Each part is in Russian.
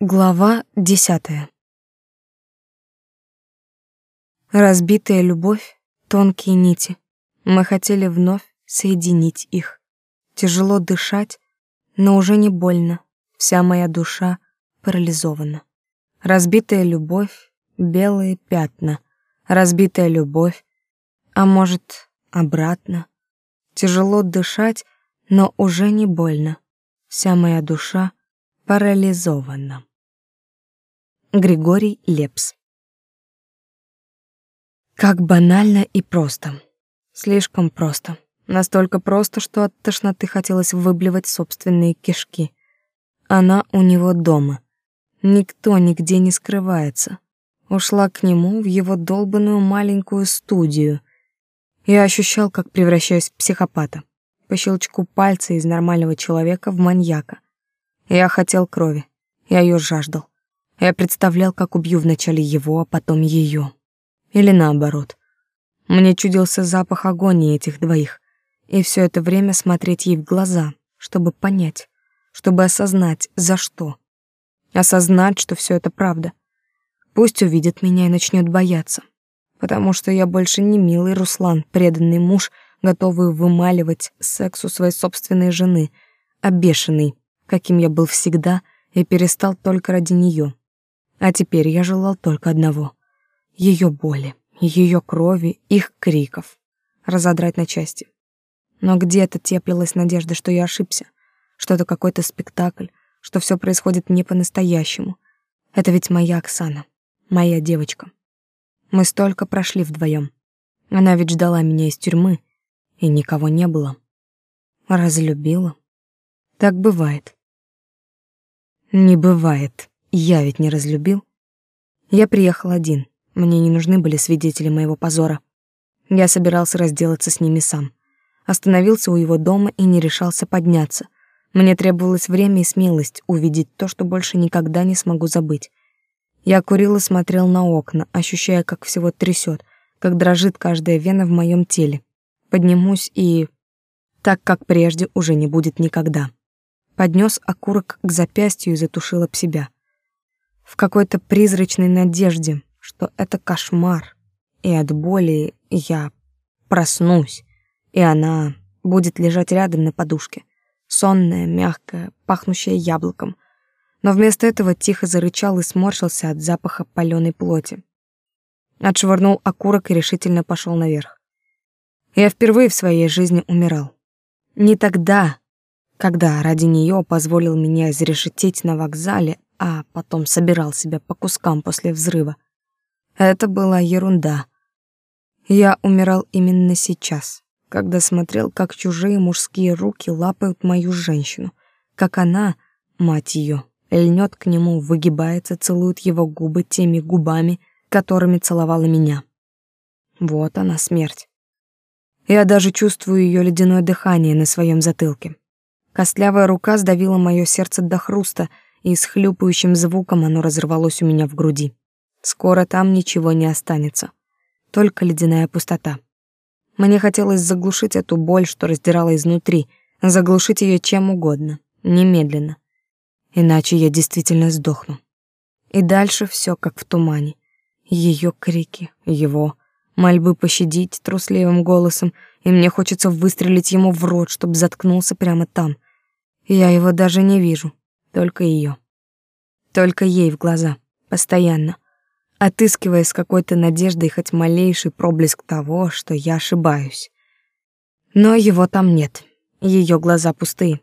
Глава десятая. Разбитая любовь, тонкие нити. Мы хотели вновь соединить их. Тяжело дышать, но уже не больно. Вся моя душа парализована. Разбитая любовь, белые пятна. Разбитая любовь, а может, обратно. Тяжело дышать, но уже не больно. Вся моя душа парализована. Григорий Лепс Как банально и просто. Слишком просто. Настолько просто, что от тошноты хотелось выблевать собственные кишки. Она у него дома. Никто нигде не скрывается. Ушла к нему в его долбанную маленькую студию. Я ощущал, как превращаюсь в психопата. По щелчку пальца из нормального человека в маньяка. Я хотел крови. Я ее жаждал. Я представлял, как убью вначале его, а потом ее. Или наоборот. Мне чудился запах агонии этих двоих. И все это время смотреть ей в глаза, чтобы понять, чтобы осознать, за что. Осознать, что все это правда. Пусть увидит меня и начнет бояться. Потому что я больше не милый Руслан, преданный муж, готовый вымаливать сексу своей собственной жены, а бешеный, каким я был всегда и перестал только ради нее. А теперь я желал только одного — ее боли, ее крови, их криков. Разодрать на части. Но где-то теплилась надежда, что я ошибся, что это какой-то спектакль, что все происходит не по-настоящему. Это ведь моя Оксана, моя девочка. Мы столько прошли вдвоем. Она ведь ждала меня из тюрьмы, и никого не было. Разлюбила. Так бывает. Не бывает. Я ведь не разлюбил. Я приехал один. Мне не нужны были свидетели моего позора. Я собирался разделаться с ними сам. Остановился у его дома и не решался подняться. Мне требовалось время и смелость увидеть то, что больше никогда не смогу забыть. Я курил и смотрел на окна, ощущая, как всего трясет, как дрожит каждая вена в моем теле. Поднимусь и... Так, как прежде, уже не будет никогда поднес окурок к запястью и затушил об себя. В какой-то призрачной надежде, что это кошмар, и от боли я проснусь, и она будет лежать рядом на подушке, сонная, мягкая, пахнущая яблоком. Но вместо этого тихо зарычал и сморщился от запаха паленой плоти. Отшвырнул окурок и решительно пошел наверх. Я впервые в своей жизни умирал. Не тогда, когда ради нее позволил меня изрешетить на вокзале, а потом собирал себя по кускам после взрыва. Это была ерунда. Я умирал именно сейчас, когда смотрел, как чужие мужские руки лапают мою женщину, как она, мать ее, льнет к нему, выгибается, целует его губы теми губами, которыми целовала меня. Вот она, смерть. Я даже чувствую ее ледяное дыхание на своем затылке. Костлявая рука сдавила мое сердце до хруста, и с хлюпающим звуком оно разорвалось у меня в груди. Скоро там ничего не останется. Только ледяная пустота. Мне хотелось заглушить эту боль, что раздирала изнутри, заглушить ее чем угодно, немедленно. Иначе я действительно сдохну. И дальше все как в тумане. Ее крики, его мольбы пощадить трусливым голосом, и мне хочется выстрелить ему в рот, чтобы заткнулся прямо там, я его даже не вижу, только ее. Только ей в глаза, постоянно, отыскивая с какой-то надеждой хоть малейший проблеск того, что я ошибаюсь. Но его там нет, ее глаза пустые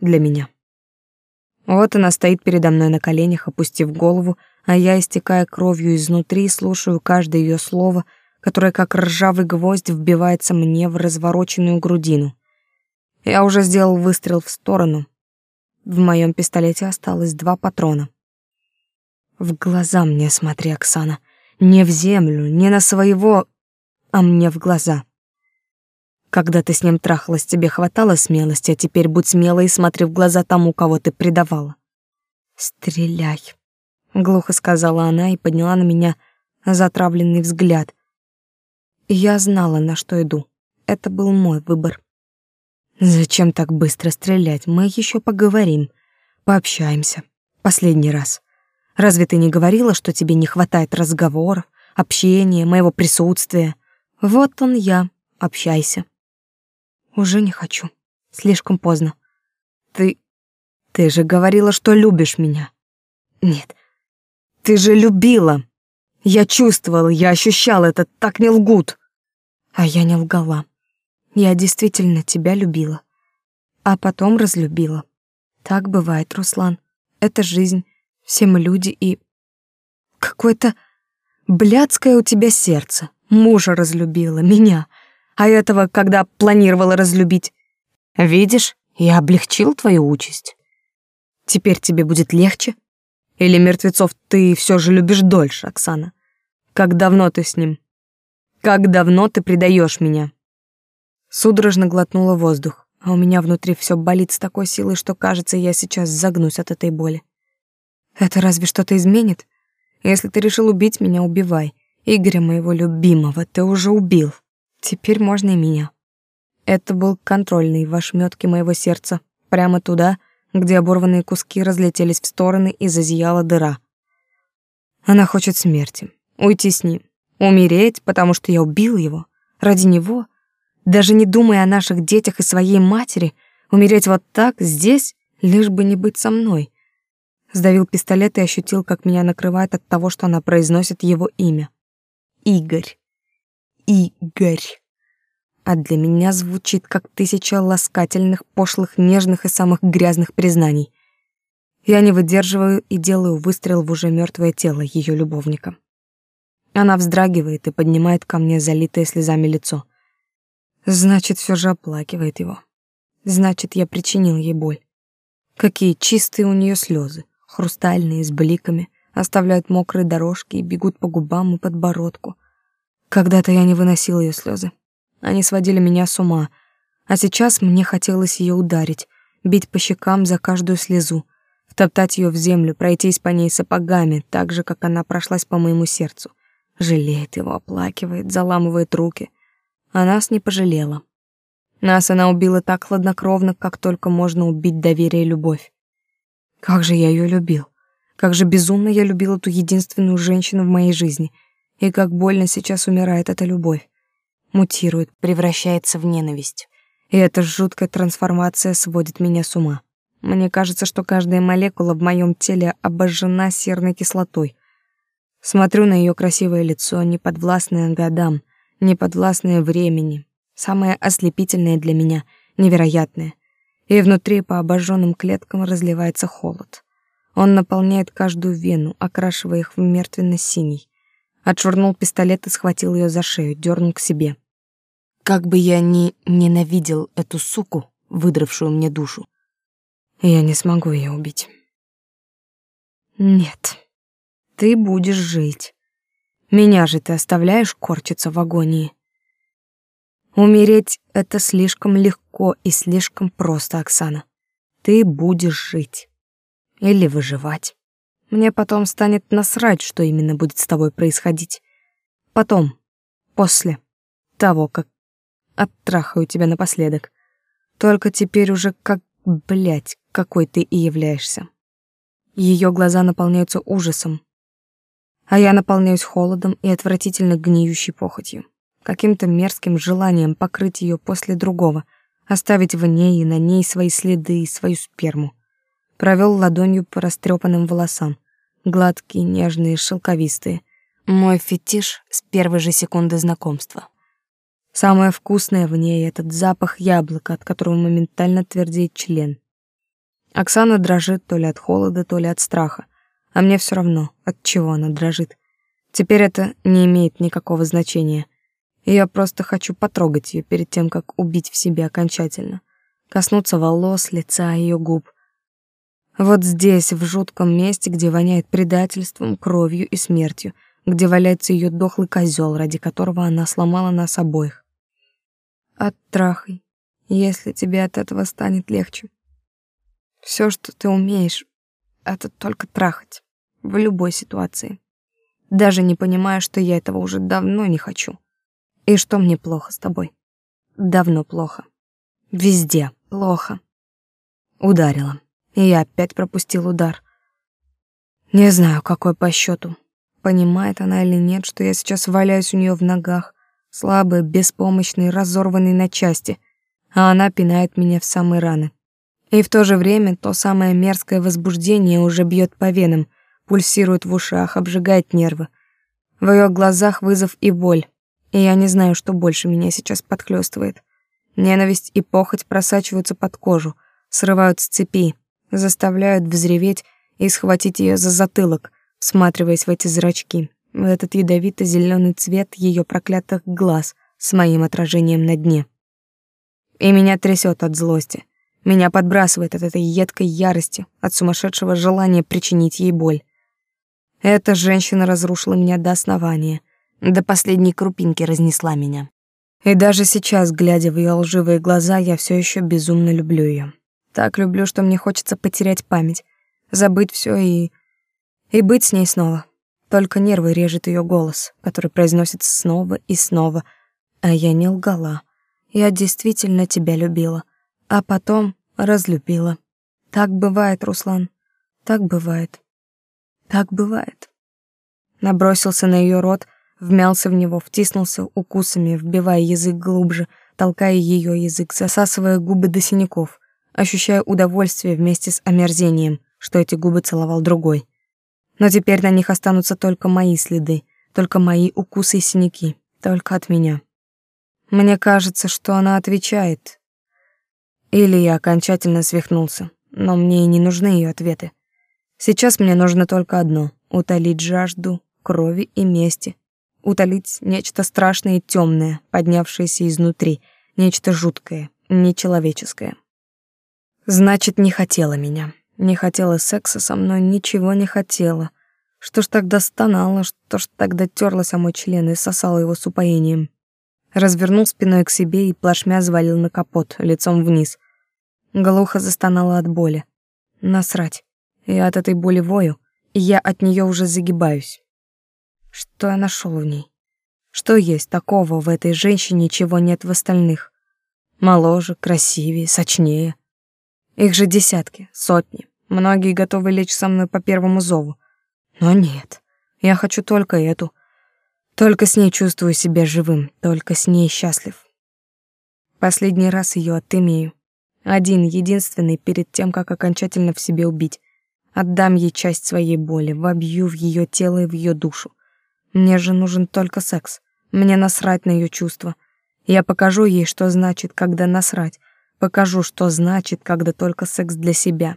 для меня. Вот она стоит передо мной на коленях, опустив голову, а я, истекая кровью изнутри, слушаю каждое ее слово, которое как ржавый гвоздь вбивается мне в развороченную грудину. Я уже сделал выстрел в сторону. В моем пистолете осталось два патрона. В глаза мне смотри, Оксана. Не в землю, не на своего, а мне в глаза. Когда ты с ним трахалась, тебе хватало смелости, а теперь будь смелой и смотри в глаза тому, кого ты предавала. «Стреляй», — глухо сказала она и подняла на меня затравленный взгляд. Я знала, на что иду. Это был мой выбор. Зачем так быстро стрелять? Мы еще поговорим. Пообщаемся. Последний раз. Разве ты не говорила, что тебе не хватает разговоров, общения, моего присутствия? Вот он я, общайся. Уже не хочу. Слишком поздно. Ты... Ты же говорила, что любишь меня. Нет, ты же любила. Я чувствовала, я ощущала это, так не лгут. А я не лгала. Я действительно тебя любила. А потом разлюбила. Так бывает, Руслан. Это жизнь. Все мы люди и... Какое-то блядское у тебя сердце. Мужа разлюбила, меня. А этого, когда планировала разлюбить. Видишь, я облегчил твою участь. Теперь тебе будет легче? Или мертвецов ты все же любишь дольше, Оксана? Как давно ты с ним? Как давно ты предаешь меня? Судорожно глотнула воздух, а у меня внутри все болит с такой силой, что, кажется, я сейчас загнусь от этой боли. Это разве что-то изменит? Если ты решил убить меня, убивай. Игоря моего любимого ты уже убил. Теперь можно и меня. Это был контрольный в ошмётке моего сердца, прямо туда, где оборванные куски разлетелись в стороны и зазияла дыра. Она хочет смерти, уйти с ним, умереть, потому что я убил его, ради него, даже не думая о наших детях и своей матери, умереть вот так, здесь, лишь бы не быть со мной. Сдавил пистолет и ощутил, как меня накрывает от того, что она произносит его имя. Игорь. Игорь а для меня звучит как тысяча ласкательных, пошлых, нежных и самых грязных признаний. Я не выдерживаю и делаю выстрел в уже мертвое тело ее любовника. Она вздрагивает и поднимает ко мне залитое слезами лицо. Значит, все же оплакивает его. Значит, я причинил ей боль. Какие чистые у нее слезы, хрустальные, с бликами, оставляют мокрые дорожки и бегут по губам и подбородку. Когда-то я не выносил ее слезы. Они сводили меня с ума, а сейчас мне хотелось ее ударить, бить по щекам за каждую слезу, втоптать ее в землю, пройтись по ней сапогами, так же, как она прошлась по моему сердцу. Жалеет его, оплакивает, заламывает руки. А нас не пожалела. Нас она убила так хладнокровно, как только можно убить доверие и любовь. Как же я ее любил. Как же безумно я любил эту единственную женщину в моей жизни. И как больно сейчас умирает эта любовь мутирует, превращается в ненависть. И эта жуткая трансформация сводит меня с ума. Мне кажется, что каждая молекула в моем теле обожжена серной кислотой. Смотрю на ее красивое лицо, неподвластное годам, неподвластное времени, самое ослепительное для меня, невероятное. И внутри по обожженным клеткам разливается холод. Он наполняет каждую вену, окрашивая их в мертвенно-синий. Отшвырнул пистолет и схватил ее за шею, дернул к себе. Как бы я ни ненавидел эту суку, выдравшую мне душу, я не смогу ее убить. Нет, ты будешь жить. Меня же ты оставляешь корчиться в агонии. Умереть — это слишком легко и слишком просто, Оксана. Ты будешь жить. Или выживать. Мне потом станет насрать, что именно будет с тобой происходить. Потом, после того, как оттрахаю тебя напоследок. Только теперь уже как, блядь, какой ты и являешься. Ее глаза наполняются ужасом, а я наполняюсь холодом и отвратительно гниющей похотью, каким-то мерзким желанием покрыть ее после другого, оставить в ней и на ней свои следы и свою сперму. Провел ладонью по растрепанным волосам, гладкие, нежные, шелковистые. Мой фетиш с первой же секунды знакомства. Самое вкусное в ней — этот запах яблока, от которого моментально твердеет член. Оксана дрожит то ли от холода, то ли от страха. А мне все равно, от чего она дрожит. Теперь это не имеет никакого значения. я просто хочу потрогать ее перед тем, как убить в себе окончательно. Коснуться волос, лица, ее губ. Вот здесь, в жутком месте, где воняет предательством, кровью и смертью, где валяется ее дохлый козел, ради которого она сломала нас обоих. Оттрахай, если тебе от этого станет легче. Все, что ты умеешь, это только трахать в любой ситуации. Даже не понимая, что я этого уже давно не хочу. И что мне плохо с тобой. Давно плохо. Везде плохо. Ударила. И я опять пропустил удар. Не знаю, какой по счету. Понимает она или нет, что я сейчас валяюсь у нее в ногах, слабый, беспомощный, разорванный на части, а она пинает меня в самые раны. И в то же время то самое мерзкое возбуждение уже бьет по венам, пульсирует в ушах, обжигает нервы. В ее глазах вызов и боль, и я не знаю, что больше меня сейчас подхлёстывает. Ненависть и похоть просачиваются под кожу, срывают с цепи, заставляют взреветь и схватить ее за затылок, всматриваясь в эти зрачки, в этот ядовито зеленый цвет ее проклятых глаз с моим отражением на дне. И меня трясет от злости. Меня подбрасывает от этой едкой ярости, от сумасшедшего желания причинить ей боль. Эта женщина разрушила меня до основания, до последней крупинки разнесла меня. И даже сейчас, глядя в ее лживые глаза, я все еще безумно люблю ее. Так люблю, что мне хочется потерять память, забыть все и... и быть с ней снова. Только нервы режет ее голос, который произносится снова и снова. А я не лгала. Я действительно тебя любила. А потом разлюбила. Так бывает, Руслан. Так бывает. Так бывает. Набросился на ее рот, вмялся в него, втиснулся укусами, вбивая язык глубже, толкая ее язык, засасывая губы до синяков, ощущая удовольствие вместе с омерзением, что эти губы целовал другой. Но теперь на них останутся только мои следы, только мои укусы и синяки, только от меня. Мне кажется, что она отвечает. Или я окончательно свихнулся, но мне и не нужны ее ответы. Сейчас мне нужно только одно — утолить жажду крови и мести, утолить нечто страшное и темное, поднявшееся изнутри, нечто жуткое, нечеловеческое. Значит, не хотела меня, не хотела секса со мной, ничего не хотела. Что ж тогда стонала, что ж тогда терлась о мой член и сосала его с упоением. Развернул спиной к себе и плашмя завалил на капот, лицом вниз. Глухо застонала от боли. Насрать. Я от этой боли вою, и я от нее уже загибаюсь. Что я нашел в ней? Что есть такого в этой женщине, чего нет в остальных? Моложе, красивее, сочнее. Их же десятки, сотни. Многие готовы лечь со мной по первому зову. Но нет, я хочу только эту. Только с ней чувствую себя живым, только с ней счастлив. Последний раз ее отымею. Один, единственный, перед тем, как окончательно в себе убить. Отдам ей часть своей боли, вобью в ее тело и в ее душу. Мне же нужен только секс. Мне насрать на ее чувства. Я покажу ей, что значит, когда насрать. Покажу, что значит, когда только секс для себя.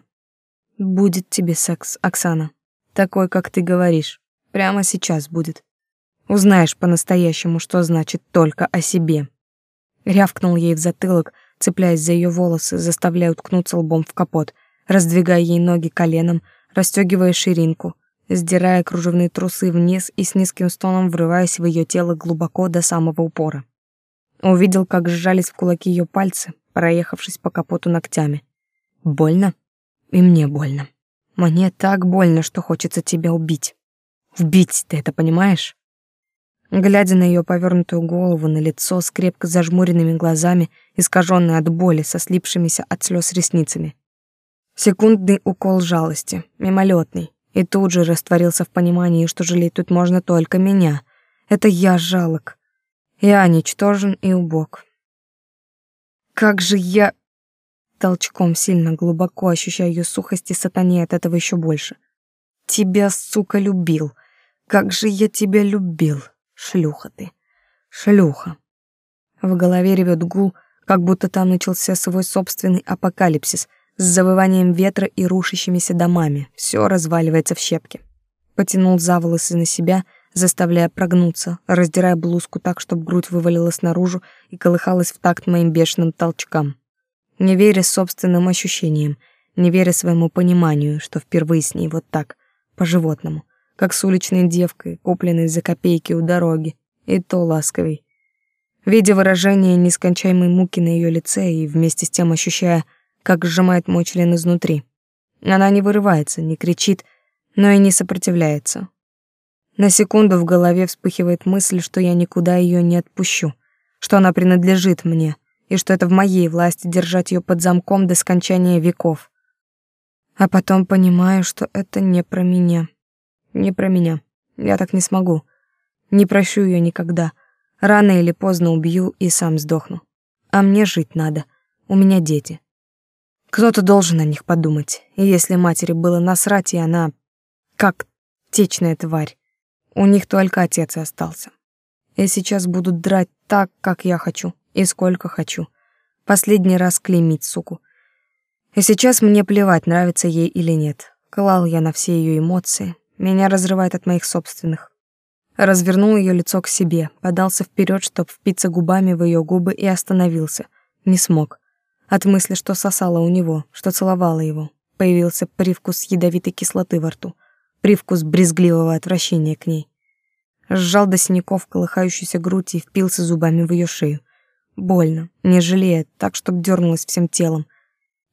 Будет тебе секс, Оксана. Такой, как ты говоришь. Прямо сейчас будет. Узнаешь по-настоящему, что значит только о себе. Рявкнул ей в затылок, цепляясь за ее волосы, заставляя уткнуться лбом в капот раздвигая ей ноги коленом, расстегивая ширинку, сдирая кружевные трусы вниз и с низким стоном врываясь в ее тело глубоко до самого упора. Увидел, как сжались в кулаки ее пальцы, проехавшись по капоту ногтями. Больно? И мне больно. Мне так больно, что хочется тебя убить. Убить, ты это понимаешь? Глядя на ее повернутую голову, на лицо с крепко зажмуренными глазами, искаженное от боли, со слипшимися от слез ресницами, Секундный укол жалости, мимолетный, и тут же растворился в понимании, что жалеть тут можно только меня. Это я жалок. Я ничтожен и убог. Как же я... Толчком сильно глубоко ощущаю ее сухость и сатане от этого еще больше. Тебя, сука, любил. Как же я тебя любил. Шлюха ты. Шлюха. В голове ревет гул, как будто там начался свой собственный апокалипсис — с завыванием ветра и рушащимися домами. Все разваливается в щепки. Потянул за волосы на себя, заставляя прогнуться, раздирая блузку так, чтобы грудь вывалилась наружу и колыхалась в такт моим бешеным толчкам. Не веря собственным ощущениям, не веря своему пониманию, что впервые с ней вот так, по-животному, как с уличной девкой, купленной за копейки у дороги, и то ласковей. Видя выражение нескончаемой муки на ее лице и вместе с тем ощущая, как сжимает мой член изнутри. Она не вырывается, не кричит, но и не сопротивляется. На секунду в голове вспыхивает мысль, что я никуда ее не отпущу, что она принадлежит мне, и что это в моей власти держать ее под замком до скончания веков. А потом понимаю, что это не про меня, Не про меня. Я так не смогу. Не прощу ее никогда. Рано или поздно убью и сам сдохну. А мне жить надо. У меня дети. Кто-то должен о них подумать. И если матери было насрать, и она как течная тварь, у них только отец и остался. И сейчас будут драть так, как я хочу, и сколько хочу. Последний раз клеймить суку. И сейчас мне плевать, нравится ей или нет. Клал я на все ее эмоции. Меня разрывает от моих собственных. Развернул ее лицо к себе, подался вперед, чтобы впиться губами в ее губы и остановился. Не смог. От мысли, что сосала у него, что целовала его, появился привкус ядовитой кислоты во рту, привкус брезгливого отвращения к ней. Сжал до синяков колыхающуюся грудь и впился зубами в ее шею. Больно, не жалея, так, чтоб дернулась всем телом.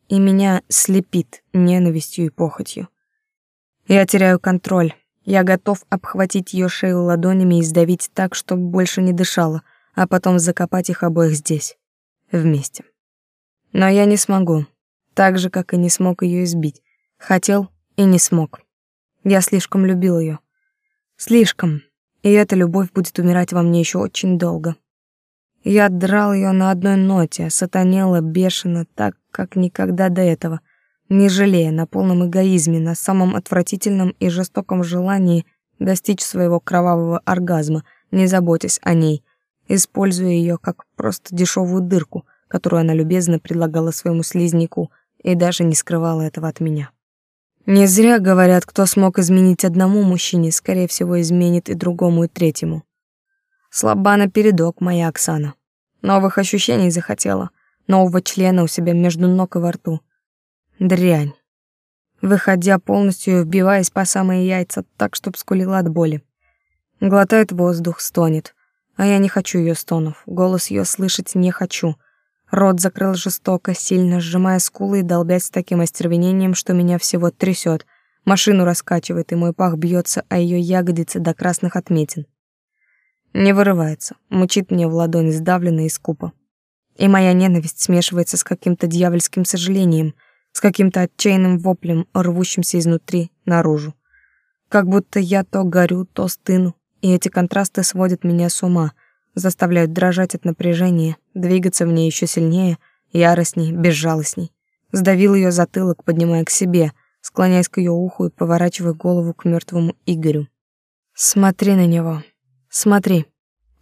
И меня слепит ненавистью и похотью. Я теряю контроль, я готов обхватить ее шею ладонями и сдавить так, чтобы больше не дышала, а потом закопать их обоих здесь, вместе. Но я не смогу, так же, как и не смог ее избить. Хотел и не смог. Я слишком любил ее. Слишком. И эта любовь будет умирать во мне еще очень долго. Я драл ее на одной ноте, сатанела бешено, так, как никогда до этого — не жалея на полном эгоизме, на самом отвратительном и жестоком желании достичь своего кровавого оргазма, не заботясь о ней, используя ее как просто дешевую дырку, которую она любезно предлагала своему слизняку и даже не скрывала этого от меня. Не зря говорят, кто смог изменить одному мужчине, скорее всего, изменит и другому, и третьему. Слаба напередок моя Оксана. Новых ощущений захотела, нового члена у себя между ног и во рту — Дрянь. Выходя полностью, вбиваясь по самые яйца, так, чтоб скулила от боли. Глотает воздух, стонет. А я не хочу ее стонов, голос ее слышать не хочу. Рот закрыл жестоко, сильно сжимая скулы и долбясь с таким остервенением, что меня всего трясет. Машину раскачивает, и мой пах бьется о ее ягодицы до красных отметин. Не вырывается, мучит мне в ладонь сдавленно и скупо. И моя ненависть смешивается с каким-то дьявольским сожалением — с каким-то отчаянным воплем, рвущимся изнутри наружу. Как будто я то горю, то стыну, и эти контрасты сводят меня с ума, заставляют дрожать от напряжения, двигаться в ней еще сильнее, яростней, безжалостней. Сдавил ее затылок, поднимая к себе, склоняясь к ее уху и поворачивая голову к мертвому Игорю. Смотри на него. Смотри.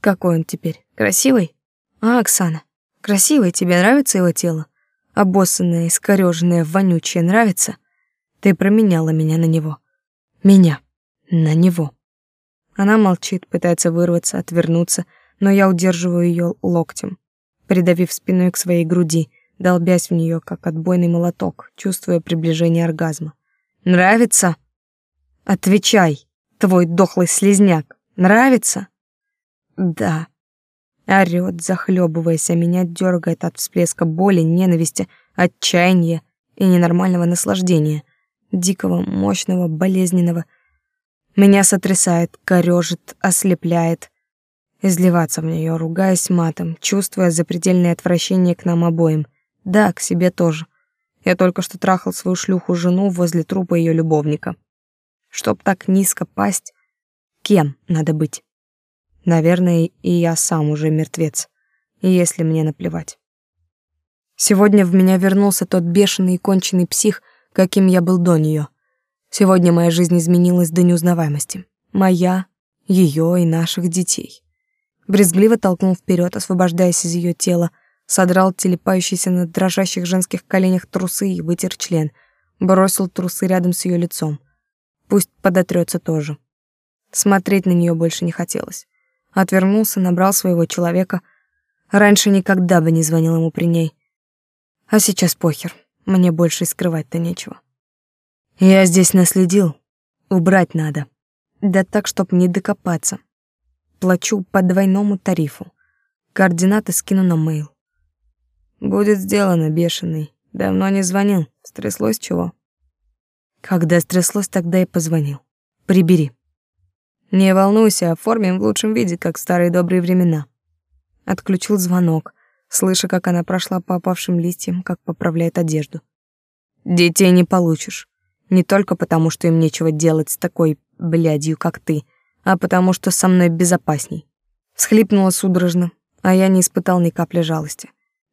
Какой он теперь? Красивый? А, Оксана, красивый, тебе нравится его тело? Обоссанная, искорёженная, вонючая, нравится? Ты променяла меня на него. Меня. На него. Она молчит, пытается вырваться, отвернуться, но я удерживаю ее локтем, придавив спиной к своей груди, долбясь в нее, как отбойный молоток, чувствуя приближение оргазма. «Нравится?» «Отвечай, твой дохлый слезняк. Нравится?» «Да», Орёт, захлебываясь, а меня дергает от всплеска боли, ненависти, отчаяния и ненормального наслаждения. Дикого, мощного, болезненного. Меня сотрясает, корёжит, ослепляет. Изливаться в неё, ругаясь матом, чувствуя запредельное отвращение к нам обоим. Да, к себе тоже. Я только что трахал свою шлюху-жену возле трупа её любовника. Чтоб так низко пасть, кем надо быть? Наверное, и я сам уже мертвец, если мне наплевать. Сегодня в меня вернулся тот бешеный и конченый псих, каким я был до нее. Сегодня моя жизнь изменилась до неузнаваемости. Моя, ее и наших детей. Брезгливо толкнул вперед, освобождаясь из ее тела, содрал телепающийся на дрожащих женских коленях трусы и вытер член, бросил трусы рядом с ее лицом. Пусть подотрется тоже. Смотреть на нее больше не хотелось. Отвернулся, набрал своего человека. Раньше никогда бы не звонил ему при ней. А сейчас похер, мне больше и скрывать-то нечего. Я здесь наследил. Убрать надо. Да так, чтоб не докопаться. Плачу по двойному тарифу. Координаты скину на мейл. Будет сделано, бешеный. Давно не звонил. Стряслось чего? Когда стряслось, тогда и позвонил. Прибери. Не волнуйся, оформим в лучшем виде, как в старые добрые времена. Отключил звонок, слыша, как она прошла по опавшим листьям, как поправляет одежду. Детей не получишь. Не только потому, что им нечего делать с такой блядью, как ты, а потому что со мной безопасней. Схлипнула судорожно, а я не испытал ни капли жалости.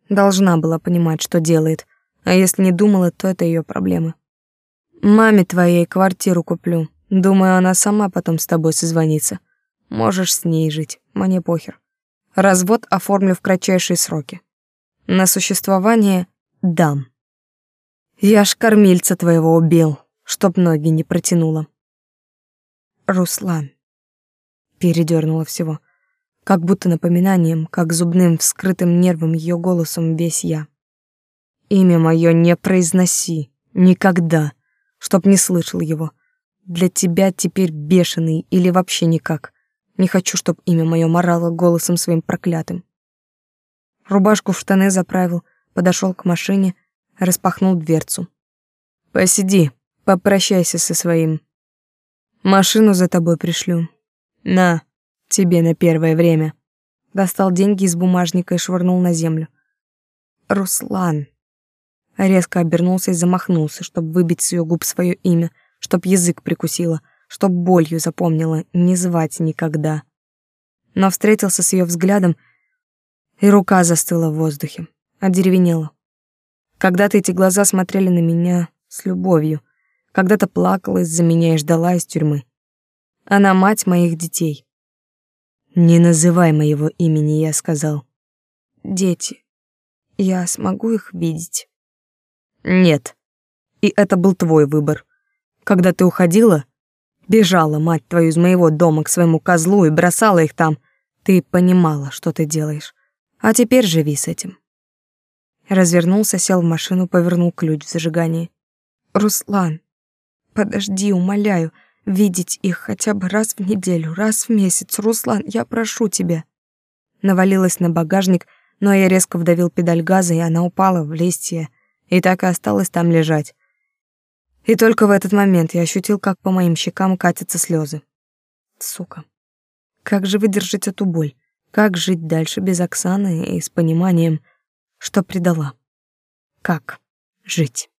Должна была понимать, что делает, а если не думала, то это ее проблемы. Маме твоей квартиру куплю. Думаю, она сама потом с тобой созвонится. Можешь с ней жить, мне похер. Развод оформлю в кратчайшие сроки. На существование дам. Я ж кормильца твоего убил, чтоб ноги не протянула. Руслан. Передернула всего. Как будто напоминанием, как зубным вскрытым нервом ее голосом весь я. Имя мое не произноси. Никогда. Чтоб не слышал его. Для тебя теперь бешеный или вообще никак. Не хочу, чтоб имя мое морало голосом своим проклятым. Рубашку в штаны заправил, подошел к машине, распахнул дверцу. «Посиди, попрощайся со своим. Машину за тобой пришлю. На, тебе на первое время». Достал деньги из бумажника и швырнул на землю. «Руслан». Резко обернулся и замахнулся, чтобы выбить с ее губ свое имя, чтоб язык прикусила — чтоб болью запомнила, не звать никогда. Но встретился с ее взглядом, и рука застыла в воздухе, одеревенела. Когда-то эти глаза смотрели на меня с любовью, когда-то плакала из-за меня и ждала из тюрьмы. Она мать моих детей. «Не называй моего имени», — я сказал. «Дети. Я смогу их видеть?» «Нет. И это был твой выбор. Когда ты уходила, Бежала, мать твою, из моего дома к своему козлу и бросала их там. Ты понимала, что ты делаешь. А теперь живи с этим. Развернулся, сел в машину, повернул ключ в зажигании. Руслан, подожди, умоляю, видеть их хотя бы раз в неделю, раз в месяц. Руслан, я прошу тебя. Навалилась на багажник, но я резко вдавил педаль газа, и она упала в листья, и так и осталась там лежать. И только в этот момент я ощутил, как по моим щекам катятся слезы. Сука. Как же выдержать эту боль? Как жить дальше без Оксаны и с пониманием, что предала? Как жить?